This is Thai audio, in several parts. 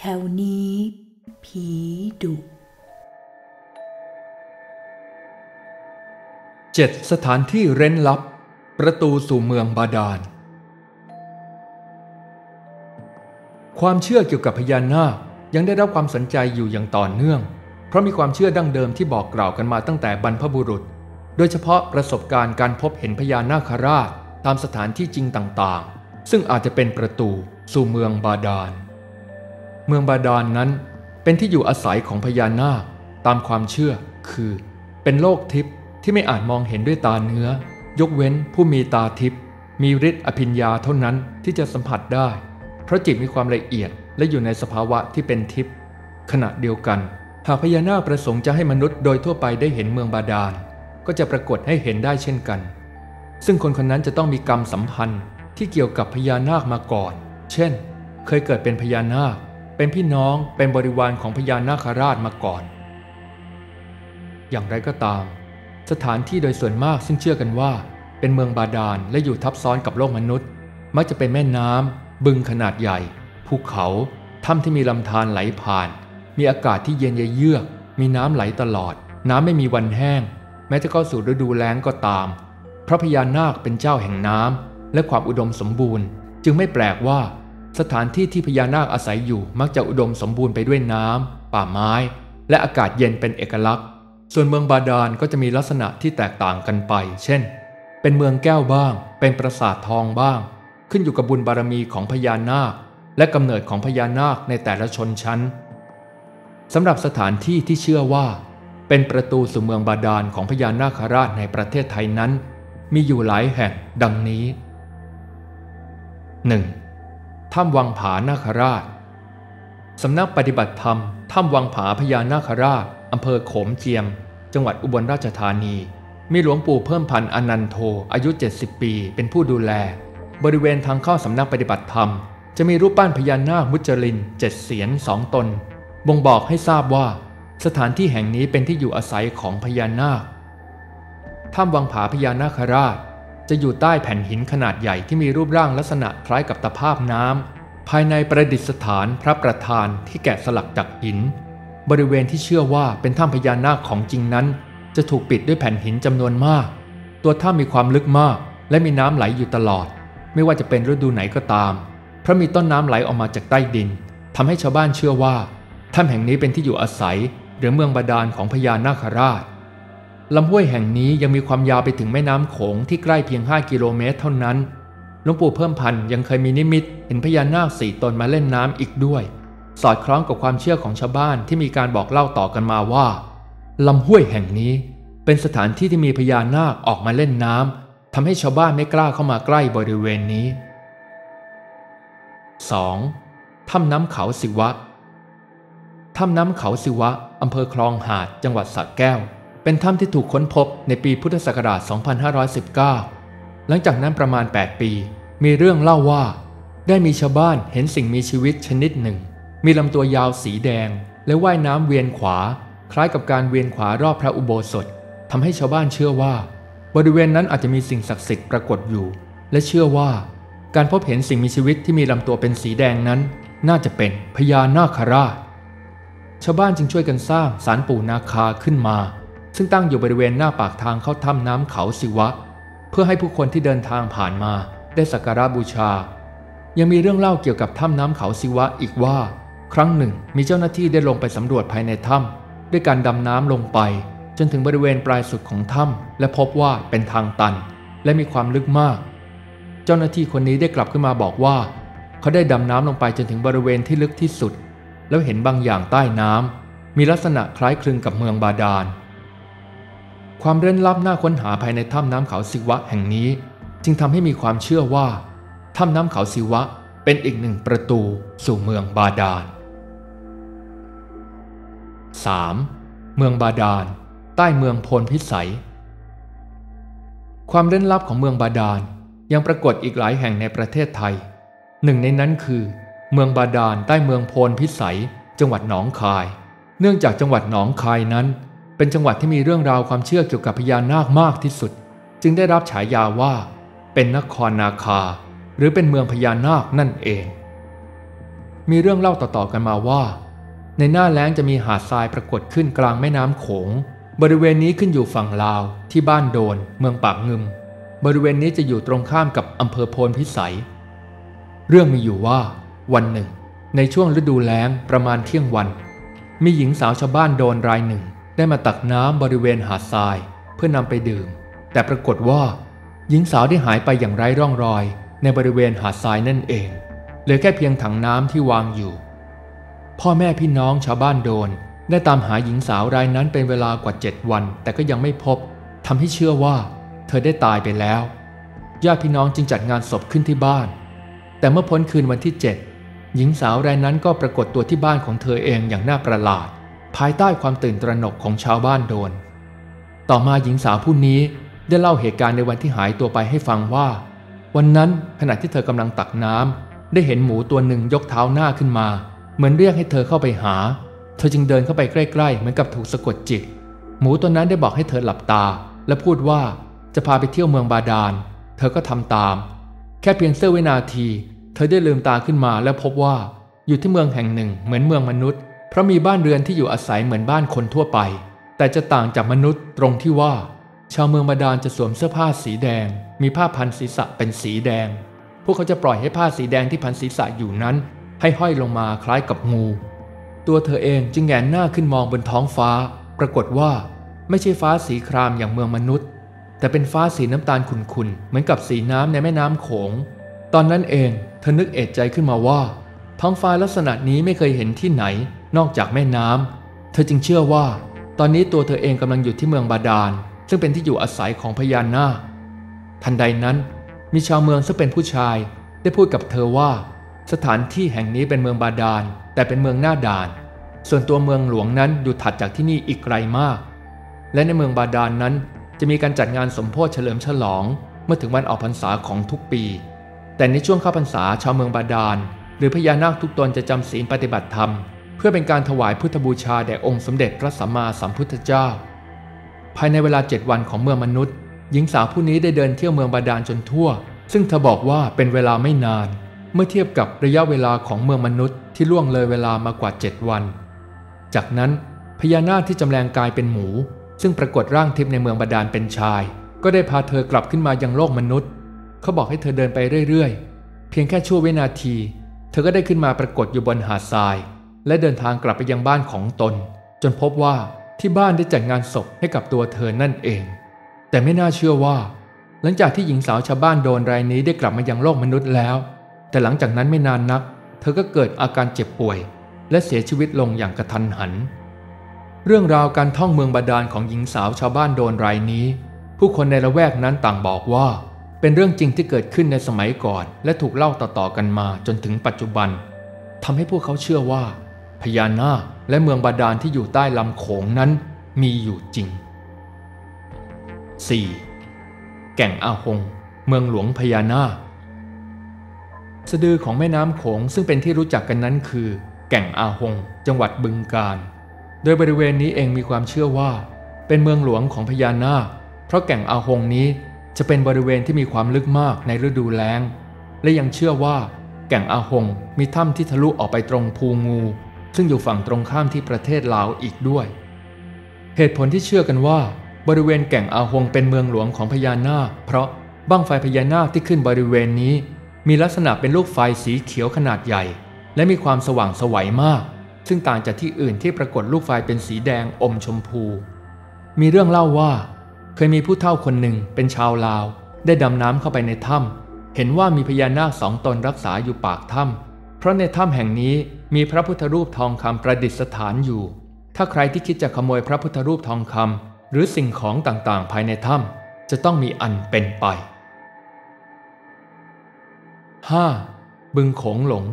แถวนี้ ผีดุเจ็ดสถานที่เร้นลับ ประตูสู่เมืองบาดาล ความเชื่อเกี่ยวกับพญานาคยังได้รับความสนใจอยู่อย่างต่อเนื่อง เพราะมีความเชื่อดั้งเดิมที่บอกกล่าวกันมาตั้งแต่บรรพบุรุษ โดยเฉพาะประสบการณ์การพบเห็นพญานาคราช ตามสถานที่จริงต่างๆ ซึ่งอาจจะเป็นประตูสู่เมืองบาดาล เมืองบาดาลนนั้นเป็นที่อยู่อาศัยของพญานาคตามความเชื่อคือ เป็นโลกทิพย์ที่ไม่อาจมองเห็นด้วยตาเนื้อ ยกเว้นผู้มีตาทิพย์มีฤทธิ์อภิญญาเท่านั้นที่จะสัมผัสได้ เพราะจิตมีความละเอียดและอยู่ในสภาวะที่เป็นทิพย์ขณะเดียวกัน หากพญานาคประสงค์จะให้มนุษย์โดยทั่วไปได้เห็นเมืองบาดาล ก็จะปรากฏให้เห็นได้เช่นกัน ซึ่งคนคนนั้นจะต้องมีกรรมสัมพันธ์ที่เกี่ยวกับพญานาคมาก่อน เช่น เคยเกิดเป็นพญานาค เป็นพี่น้องเป็นบริวารของพญานาคราชมาก่อน อย่างไรก็ตาม สถานที่โดยส่วนมากซึ่งเชื่อกันว่า เป็นเมืองบาดาลและอยู่ทับซ้อนกับโลกมนุษย์ มักจะเป็นแม่น้ำบึงขนาดใหญ่ ภูเขาถ้ำที่มีลำธารไหลผ่าน มีอากาศที่เย็นเยือก มีน้ำไหลตลอด น้ำไม่มีวันแห้ง แม้จะเข้าสู่ฤดูแล้งก็ตาม พระพญานาคเป็นเจ้าแห่งน้ำและความอุดมสมบูรณ์ จึงไม่แปลกว่า สถานที่ที่พญานาคอาศัยอยู่มักจะอุดมสมบูรณ์ไปด้วยน้ำป่าไม้ และอากาศเย็นเป็นเอกลักษณ์ ส่วนเมืองบาดาลก็จะมีลักษณะที่แตกต่างกันไป เช่น เป็นเมืองแก้วบ้าง เป็นปราสาททองบ้าง ขึ้นอยู่กับบุญบารมีของพญานาค และกำเนิดของพญานาคในแต่ละชนชั้นสำหรับสถานที่ที่เชื่อว่า เป็นประตูสู่เมืองบาดาลของพญานาคราชในประเทศไทยนั้น มีอยู่หลายแห่งดังนี้ 1. ถ้ำวังผานาคราช สำนักปฏิบัติธรรมถ้ำวังผาพญานาคราชอำเภอโขมเจียม จังหวัดอุบลราชธานี มีหลวงปู่เพิ่มพันธ์อนันโทอายุ 70 ปี เป็นผู้ดูแล บริเวณทางเข้าสำนักปฏิบัติธรรม จะมีรูปปั้นพญานาคมุจลินเจ็ดเสียนสองตน บ่งบอกให้ทราบว่า สถานที่แห่งนี้เป็นที่อยู่อาศัยของพญานาคถ้ำวังผาพญานาคราช จะอยู่ใต้แผ่นหินขนาดใหญ่ที่มีรูปร่างลักษณะคล้ายกับตะภาพน้ำภายในประดิษฐานพระประธานที่แกะสลักจากหิน บริเวณที่เชื่อว่าเป็นถ้ำพญานาคของจริงนั้น จะถูกปิดด้วยแผ่นหินจำนวนมาก ตัวถ้ำมีความลึกมาก และมีน้ำไหลอยู่ตลอด ไม่ว่าจะเป็นฤดูไหนก็ตาม เพราะมีต้นน้ำไหลออกมาจากใต้ดินทำให้ชาวบ้านเชื่อว่าถ้ำแห่งนี้เป็นที่อยู่อาศัย หรือเมืองบาดาลของพญานาคราช ลำห้วยแห่งนี้ยังมีความยาวไปถึงแม่น้ำโขงที่ใกล้เพียง 5 กิโลเมตรเท่านั้นหลวงปู่เพิ่มพันธ์ยังเคยมีนิมิต เห็นพญานาคสี่ตนมาเล่นน้ำอีกด้วย สอดคล้องกับความเชื่อของชาวบ้านที่มีการบอกเล่าต่อกันมาว่าลำห้วยแห่งนี้ เป็นสถานที่ที่มีพญานาคออกมาเล่นน้ำทำให้ชาวบ้านไม่กล้าเข้ามาใกล้บริเวณนี้ 2. ถ้ำน้ำเขาสิวะถ้ำน้ำเขาสิวะอำเภอคลองหาดจังหวัดสระแก้ว เป็นถ้ำที่ถูกค้นพบในปีพุทธศักราช 2519 หลังจากนั้นประมาณ 8 ปี มีเรื่องเล่าว่า ได้มีชาวบ้านเห็นสิ่งมีชีวิตชนิดหนึ่ง มีลำตัวยาวสีแดง และว่ายน้ำเวียนขวา คล้ายกับการเวียนขวารอบพระอุโบสถทำให้ชาวบ้านเชื่อว่า บริเวณนั้นอาจจะมีสิ่งศักดิ์สิทธิ์ปรากฏอยู่ และเชื่อว่า การพบเห็นสิ่งมีชีวิตที่มีลำตัวเป็นสีแดงนั้น น่าจะเป็นพญานาคราชชาวบ้านจึงช่วยกันสร้างศาลปู่นาคาขึ้นมา ซึ่งตั้งอยู่บริเวณหน้าปากทางเข้าถ้ำน้ำเขาสิวะ เพื่อให้ผู้คนที่เดินทางผ่านมาได้สักการะบูชา ยังมีเรื่องเล่าเกี่ยวกับถ้ำน้ำเขาสิวะอีกว่า ครั้งหนึ่งมีเจ้าหน้าที่ได้ลงไปสำรวจภายในถ้ำด้วยการดำน้ำลงไป จนถึงบริเวณปลายสุดของถ้ำและพบว่าเป็นทางตัน และมีความลึกมาก เจ้าหน้าที่คนนี้ได้กลับขึ้นมาบอกว่า เขาได้ดำน้ำลงไปจนถึงบริเวณที่ลึกที่สุด แล้วเห็นบางอย่างใต้น้ำมีลักษณะคล้ายคลึงกับเมืองบาดาล ความเร้นลับน่าค้นหาภายในถ้ำน้ำเขาสิวะแห่งนี้ จึงทำให้มีความเชื่อว่าถ้ำน้ำเขาสิวะเป็นอีกหนึ่งประตูสู่เมืองบาดาล 3. เมืองบาดาล ใต้เมืองโพนพิสัย ความเร้นลับของเมืองบาดาลยังปรากฏอีกหลายแห่งในประเทศไทย หนึ่งในนั้นคือ เมืองบาดาลใต้เมืองโพนพิสัย จังหวัดหนองคาย เนื่องจากจังหวัดหนองคายนั้น เป็นจังหวัดที่มีเรื่องราวความเชื่อเกี่ยวกับพญานาคมากที่สุด จึงได้รับฉายาว่า เป็นนครนาคา หรือเป็นเมืองพญานาคนั่นเอง มีเรื่องเล่าต่อๆกันมาว่า ในหน้าแล้งจะมีหาดทรายปรากฏขึ้นกลางแม่น้ำโขง บริเวณนี้ขึ้นอยู่ฝั่งลาวที่บ้านโดน เมืองปากงึม บริเวณนี้จะอยู่ตรงข้ามกับอำเภอโพนพิสัย เรื่องมีอยู่ว่า วันหนึ่ง ในช่วงฤดูแล้งประมาณเที่ยงวัน มีหญิงสาวชาวบ้านโดนรายหนึ่ง ได้มาตักน้ำบริเวณหาดทรายเพื่อนำไปดื่ม แต่ปรากฏว่า หญิงสาวได้หายไปอย่างไร้ร่องรอย ในบริเวณหาดทรายนั่นเองเหลือแค่เพียงถังน้ำที่วางอยู่ พ่อแม่พี่น้องชาวบ้านโดน ได้ตามหาหญิงสาวรายนั้นเป็นเวลากว่าเจ็ดวัน แต่ก็ยังไม่พบทำให้เชื่อว่า เธอได้ตายไปแล้วญาติพี่น้องจึงจัดงานศพขึ้นที่บ้าน แต่เมื่อพ้นคืนวันที่เจ็ดหญิงสาวรายนั้นก็ปรากฏตัวที่บ้านของเธอเองอย่างน่าประหลาด ภายใต้ความตื่นตระหนกของชาวบ้านโดน ต่อมาหญิงสาวผู้นี้ได้เล่าเหตุการณ์ในวันที่หายตัวไปให้ฟังว่า วันนั้นขณะที่เธอกำลังตักน้ำได้เห็นหมูตัวหนึ่งยกเท้าหน้าขึ้นมา เหมือนเรียกให้เธอเข้าไปหา เธอจึงเดินเข้าไปใกล้ๆ เหมือนกับถูกสะกดจิต หมูตัวนั้นได้บอกให้เธอหลับตา และพูดว่าจะพาไปเที่ยวเมืองบาดาล เธอก็ทำตาม แค่เพียงเสี้ยววินาที เธอได้ลืมตาขึ้นมาและพบว่าอยู่ที่เมืองแห่งหนึ่งเหมือนเมืองมนุษย์ ราะมีบ้านเรือนที่อยู่อาศัยเหมือนบ้านคนทั่วไป แต่จะต่างจากมนุษย์ตรงที่ว่า ชาวเมืองบาดาลจะสวมเสื้อผ้าสีแดง มีผ้าพันศีรษะเป็นสีแดง พวกเขาจะปล่อยให้ผ้าสีแดงที่พันศีรษะอยู่นั้น ให้ห้อยลงมาคล้ายกับงู ตัวเธอเองจึงแงนหน้าขึ้นมองบนท้องฟ้า ปรากฏว่า ไม่ใช่ฟ้าสีครามอย่างเมืองมนุษย์ แต่เป็นฟ้าสีน้ำตาลขุ่นๆเหมือนกับสีน้ำในแม่น้ำโขง ตอนนั้นเองเธอนึกเอะใจขึ้นมาว่า ท้องฟ้าลักษณะนี้ไม่เคยเห็นที่ไหน นอกจากแม่น้ำ เธอจึงเชื่อว่า ตอนนี้ตัวเธอเองกำลังอยู่ที่เมืองบาดาล ซึ่งเป็นที่อยู่อาศัยของพญานาค ทันใดนั้น มีชาวเมืองซึ่งเป็นผู้ชาย ได้พูดกับเธอว่า สถานที่แห่งนี้เป็นเมืองบาดาล แต่เป็นเมืองหน้าด่าน ส่วนตัวเมืองหลวงนั้นอยู่ถัดจากที่นี่อีกไกลมาก และในเมืองบาดาลนนั้น จะมีการจัดงานสมโพธิเฉลิมฉลอง เมื่อถึงวันออกพรรษาของทุกปี แต่ในช่วงเข้าพรรษาชาวเมืองบาดาล หรือพญานาคทุกตนจะจำศีลปฏิบัติธรรม เพื่อเป็นการถวายพุทธบูชาแด่องค์สมเด็จพระสัมมาสัมพุทธเจ้า ภายในเวลาเจ็ดวันของเมืองมนุษย์ หญิงสาวผู้นี้ได้เดินเที่ยวเมืองบาดาลจนทั่ว ซึ่งเธอบอกว่าเป็นเวลาไม่นาน เมื่อเทียบกับระยะเวลาของเมืองมนุษย์ที่ล่วงเลยเวลามากว่าเจ็ดวัน จากนั้นพญานาคที่จำแรงกายเป็นหมู ซึ่งปรากฏร่างทิพย์ในเมืองบาดาลเป็นชาย ก็ได้พาเธอกลับขึ้นมายังโลกมนุษย์ เขาบอกให้เธอเดินไปเรื่อยๆ เพียงแค่ชั่ววินาที เธอก็ได้ขึ้นมาปรากฏอยู่บนหาดทราย และเดินทางกลับไปยังบ้านของตน จนพบว่าที่บ้านได้จัดงานศพให้กับตัวเธอนั่นเอง แต่ไม่น่าเชื่อว่า หลังจากที่หญิงสาวชาวบ้านโดนรายนี้ได้กลับมายังโลกมนุษย์แล้ว แต่หลังจากนั้นไม่นานนัก เธอก็เกิดอาการเจ็บป่วย และเสียชีวิตลงอย่างกระทันหัน เรื่องราวการท่องเมืองบาดาลของหญิงสาวชาวบ้านโดนรายนี้ ผู้คนในละแวกนั้นต่างบอกว่า เป็นเรื่องจริงที่เกิดขึ้นในสมัยก่อน และถูกเล่าต่อๆกันมาจนถึงปัจจุบันทำให้พวกเขาเชื่อว่า ญานาคและเมืองบาดาลที่อยู่ใต้ลำโขงนั้นมีอยู่จริง 4. แก่งอาหง เมืองหลวงพญานาคสะดือของแม่น้ำโขงซึ่งเป็นที่รู้จักกันนั้นคือ แก่งอาหง จังหวัดบึงกาฬ โดยบริเวณนี้เองมีความเชื่อว่า เป็นเมืองหลวงของพญานาค เพราะแก่งอาหงนี้จะเป็นบริเวณที่มีความลึกมากในฤดูแล้ง และยังเชื่อว่า แก่งอาหงมีถ้ำที่ทะลุออกไปตรงภูงู ซึ่งอยู่ฝั่งตรงข้ามที่ประเทศลาวอีกด้วย เหตุผลที่เชื่อกันว่า บริเวณแก่งอาหงเป็นเมืองหลวงของพญานาค เพราะบั้งไฟพญานาคที่ขึ้นบริเวณนี้ มีลักษณะเป็นลูกไฟสีเขียวขนาดใหญ่ และมีความสว่างสวัยมาก ซึ่งต่างจากที่อื่นที่ปรากฏลูกไฟเป็นสีแดงอมชมพู มีเรื่องเล่าว่า เคยมีผู้เฒ่าคนหนึ่งเป็นชาวลาว ได้ดำน้ำเข้าไปในถ้ำเห็นว่ามีพญานาคสองตนรักษาอยู่ปากถ้ำ ราะในถ้ำแห่งนี้มีพระพุทธรูปทองคำประดิษฐานอยู่ ถ้าใครที่คิดจะขโมยพระพุทธรูปทองคำหรือสิ่งของต่างๆ ภายในถ้ำจะต้องมีอันเป็นไป 5. บึงโขงหลง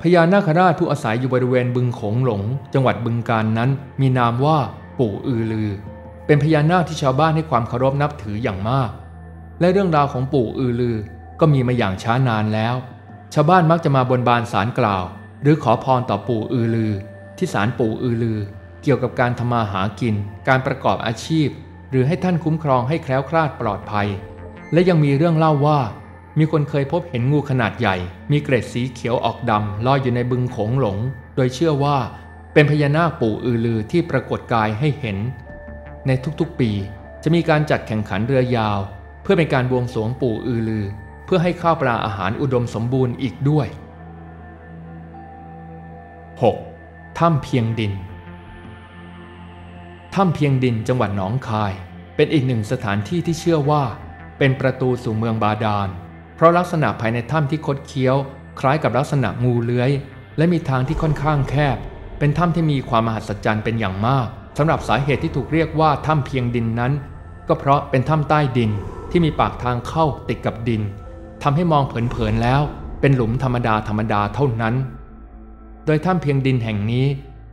พญานาคราชผู้อาศัยอยู่บริเวณบึงโขงหลง จังหวัดบึงกาฬนนั้น มีนามว่าปู่อือลือ เป็นพญานาคที่ชาวบ้านให้ความเคารพนับถืออย่างมาก และเรื่องราวของปู่อือลือก็มีมาอย่างช้านานแล้ว ชาวบ้านมักจะมาบนบานสารกล่าว หรือขอพรต่อปู่อือลือ ที่ศาลปู่อือลือ เกี่ยวกับการทำมาหากิน การประกอบอาชีพ หรือให้ท่านคุ้มครองให้แคล้วคลาดปลอดภัย และยังมีเรื่องเล่าว่า มีคนเคยพบเห็นงูขนาดใหญ่ มีเกร็ดสีเขียวออกดำลอยอยู่ในบึงโขงหลง โดยเชื่อว่า เป็นพญานาคปู่อือลือที่ปรากฏกายให้เห็น ในทุกๆปีจะมีการจัดแข่งขันเรือยาว เพื่อเป็นการบวงสรวงปู่อือลือ เพื่อให้ข้าวปลาอาหารอุดมสมบูรณ์อีกด้วย 6. ถ้ำเพียงดิน ถ้ำเพียงดินจังหวัดหนองคาย เป็นอีกหนึ่งสถานที่ที่เชื่อว่า เป็นประตูสู่เมืองบาดาล เพราะลักษณะภายในถ้ำที่คดเคี้ยว คล้ายกับลักษณะงูเลื้อย และมีทางที่ค่อนข้างแคบ เป็นถ้ำที่มีความมหัศจรรย์เป็นอย่างมากสำหรับสาเหตุที่ถูกเรียกว่าถ้ำเพียงดินนั้น ก็เพราะเป็นถ้ำใต้ดินที่มีปากทางเข้าติดกับดิน ทำให้มองเผินๆแล้ว เป็นหลุมธรรมดาธรรมดาเท่านั้น โดยถ้ำเพียงดินแห่งนี้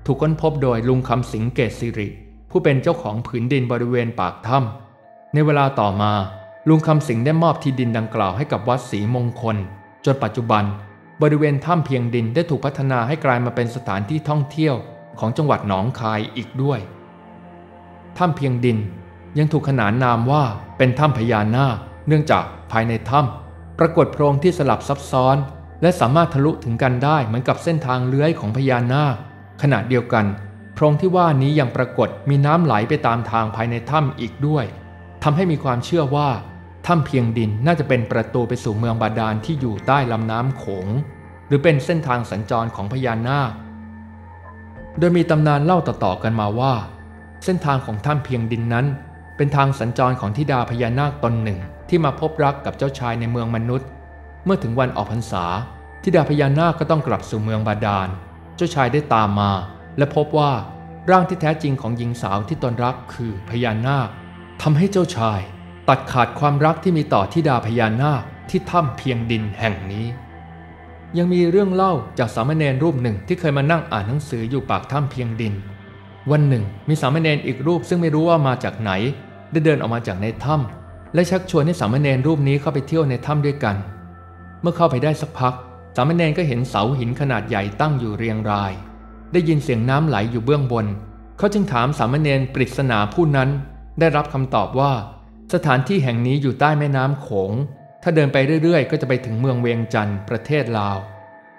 ถูกค้นพบโดยลุงคำสิงเกตสิริ ผู้เป็นเจ้าของผืนดินบริเวณปากถ้ำในเวลาต่อมา ลุงคำสิงได้มอบที่ดินดังกล่าวให้กับวัดศรีมงคล จนปัจจุบัน บริเวณถ้ำเพียงดินได้ถูกพัฒนาให้กลายมาเป็นสถานที่ท่องเที่ยวของจังหวัดหนองคายอีกด้วย ถ้ำเพียงดินยังถูกขนานนามว่าเป็นถ้ำพญานาคเนื่องจากภายในถ้ำ ปรากฏโพรงที่สลับซับซ้อน และสามารถทะลุถึงกันได้เหมือนกับเส้นทางเลื้อยของพญานาคขณะเดียวกัน โพรงที่ว่านี้ยังปรากฏมีน้ำไหลไปตามทางภายในถ้ำอีกด้วยทำให้มีความเชื่อว่าถ้ำเพียงดินน่าจะเป็นประตูไปสู่เมืองบาดาลที่อยู่ใต้ลำน้ำโขง หรือเป็นเส้นทางสัญจรของพญานาค โดยมีตำนานเล่าต่อๆกันมาว่า เส้นทางของถ้ำเพียงดินนั้น เป็นทางสัญจรของทิดาพญานาคตนหนึ่ง ที่มาพบรักกับเจ้าชายในเมืองมนุษย์ เมื่อถึงวันออกพรรษาทิดาพญานาคก็ต้องกลับสู่เมืองบาดาล เจ้าชายได้ตามมา และพบว่าร่างที่แท้จริงของหญิงสาวที่ตนรักคือพญานาคทำให้เจ้าชาย ตัดขาดความรักที่มีต่อทิดาพญานาคที่ถ้ำเพียงดินแห่งนี้ ยังมีเรื่องเล่าจากสามเณรรูปหนึ่งที่เคยมานั่งอ่านหนังสืออยู่ปากถ้ำเพียงดิน วันหนึ่ง มีสามเณรอีกรูปซึ่งไม่รู้ว่ามาจากไหน ได้เดินออกมาจากในถ้ำและชักชวนให้สามเณรรูปนี้เข้าไปเที่ยวในถ้ำด้วยกัน เมื่อเข้าไปได้สักพัก สามเณรก็เห็นเสาหินขนาดใหญ่ตั้งอยู่เรียงราย ได้ยินเสียงน้ำไหลอยู่เบื้องบน เขาจึงถามสามเณรปริศนาผู้นั้น ได้รับคำตอบว่า สถานที่แห่งนี้อยู่ใต้แม่น้ำโขง ถ้าเดินไปเรื่อยๆ ก็จะไปถึงเมืองเวียงจันทร์ประเทศลาว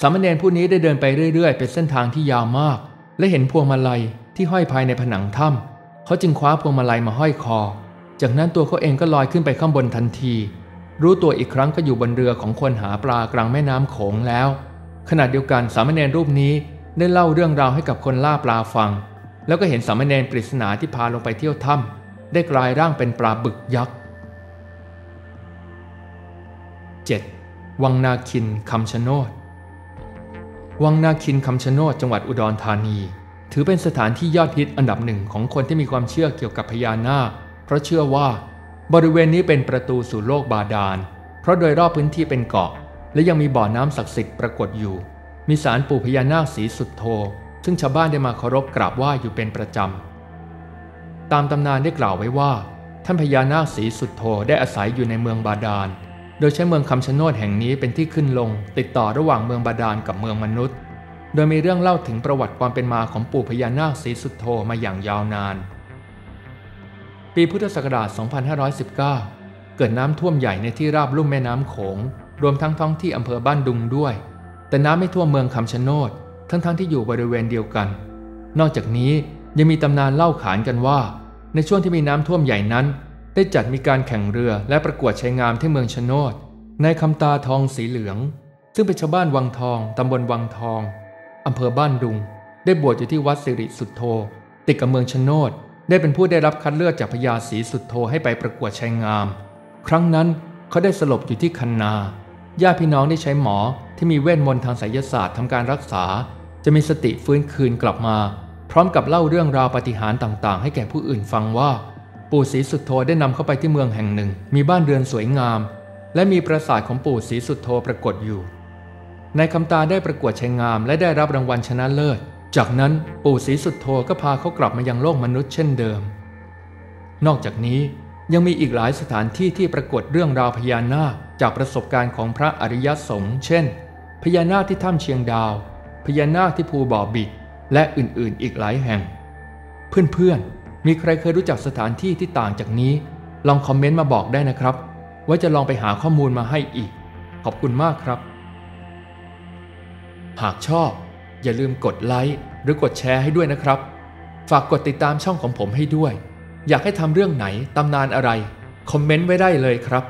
สามเณรผู้นี้ได้เดินไปเรื่อยๆ เป็นเส้นทางที่ยาวมาก และเห็นพวงมาลัย ที่ห้อยภายในผนังถ้ำเขาจึงคว้าพวงมาลัยมาห้อยคอ จากนั้นตัวเขาเองก็ลอยขึ้นไปข้างบนทันที รู้ตัวอีกครั้งก็อยู่บนเรือของคนหาปลากลางแม่น้ำโขงแล้ว ขณะเดียวกันสามเณรรูปนี้ได้เล่าเรื่องราวให้กับคนล่าปลาฟัง แล้วก็เห็นสามเณรปริศนาที่พาลงไปเที่ยวถ้ำได้กลายร่างเป็นปลาบึกยักษ์ 7. วังนาคินคำชะโนดวังนาคินคำชะโนดจังหวัดอุดรธานี ถือเป็นสถานที่ยอดฮิตอันดับหนึ่งของคนที่มีความเชื่อเกี่ยวกับพญานาค เพราะเชื่อว่า บริเวณนี้เป็นประตูสู่โลกบาดาล เพราะโดยรอบพื้นที่เป็นเกาะ และยังมีบ่อน้ำศักดิ์สิทธิ์ปรากฏอยู่ มีสารปู่พญานาคสีสุดโท ซึ่งชาวบ้านได้มาเคารพกราบไหว้อยู่เป็นประจำ ตามตำนานได้กล่าวไว้ว่า ท่านพญานาคสีสุดโทได้อาศัยอยู่ในเมืองบาดาล โดยใช้เมืองคำชะโนดแห่งนี้เป็นที่ขึ้นลง ติดต่อระหว่างเมืองบาดาลกับเมืองมนุษย์ โดยมีเรื่องเล่าถึงประวัติความเป็นมาของปู่พญานาคสีสุดโทมาอย่างยาวนาน ปีพุทธศักราช 2519 เกิดน้ำท่วมใหญ่ในที่ราบลุ่มแม่น้ำโขง รวมทั้งท้องที่อำเภอบ้านดุงด้วย แต่น้ำไม่ท่วมเมืองคำชะโนด ทั้งๆทที่อยู่บริเวณเดียวกัน นอกจากนี้ยังมีตำนานเล่าขานกันว่า ในช่วงที่มีน้ำท่วมใหญ่นั้น ได้จัดมีการแข่งเรือและประกวดชัยงามที่เมืองชะโนดในคำตาทองสีเหลือง ซึ่งเป็นชาวบ้านวังทองตำบลวังทอง อำเภอบ้านดุง ได้บวชอยู่ที่วัดสิริสุทโธ ติดกับเมืองชะโนดได้เป็นผู้ได้รับคัดเลือกจากพญาศรีสุดโทให้ไปประกวดชัยงาม ครั้งนั้นเขาได้สลบอยู่ที่คันนาญาติพี่น้องได้ใช้หมอที่มีเวทมนต์ทางไสยศาสตร์ทำการรักษา จะมีสติฟื้นคืนกลับมา พร้อมกับเล่าเรื่องราวปฏิหารต่างๆ ให้แก่ผู้อื่นฟังว่า ปู่ศรีสุดโทได้นำเข้าไปที่เมืองแห่งหนึ่ง มีบ้านเรือนสวยงาม และมีปราสาทของปู่ศรีสุดโทปรากฏอยู่ นายคำตาได้ประกวดชัยงามและได้รับรางวัลชนะเลิศ จากนั้นปู่ศรีสุดโทก็พาเขากลับมายังโลกมนุษย์เช่นเดิม นอกจากนี้ยังมีอีกหลายสถานที่ที่ปรากฏเรื่องราวพญานาคจากประสบการณ์ของพระอริยสงฆ์เช่น พญานาคที่ถ้ำเชียงดาว พญานาคที่ภูบ่อบิดและอื่นๆ อีกหลายแห่ง เพื่อนๆ มีใครเคยรู้จักสถานที่ที่ต่างจากนี้ ลองคอมเมนต์มาบอกได้นะครับ ว่าจะลองไปหาข้อมูลมาให้อีก ขอบคุณมากครับ หากชอบ อย่าลืมกดไลค์หรือกดแชร์ให้ด้วยนะครับ ฝากกดติดตามช่องของผมให้ด้วย อยากให้ทำเรื่องไหนตำนานอะไร คอมเมนต์ไว้ได้เลยครับ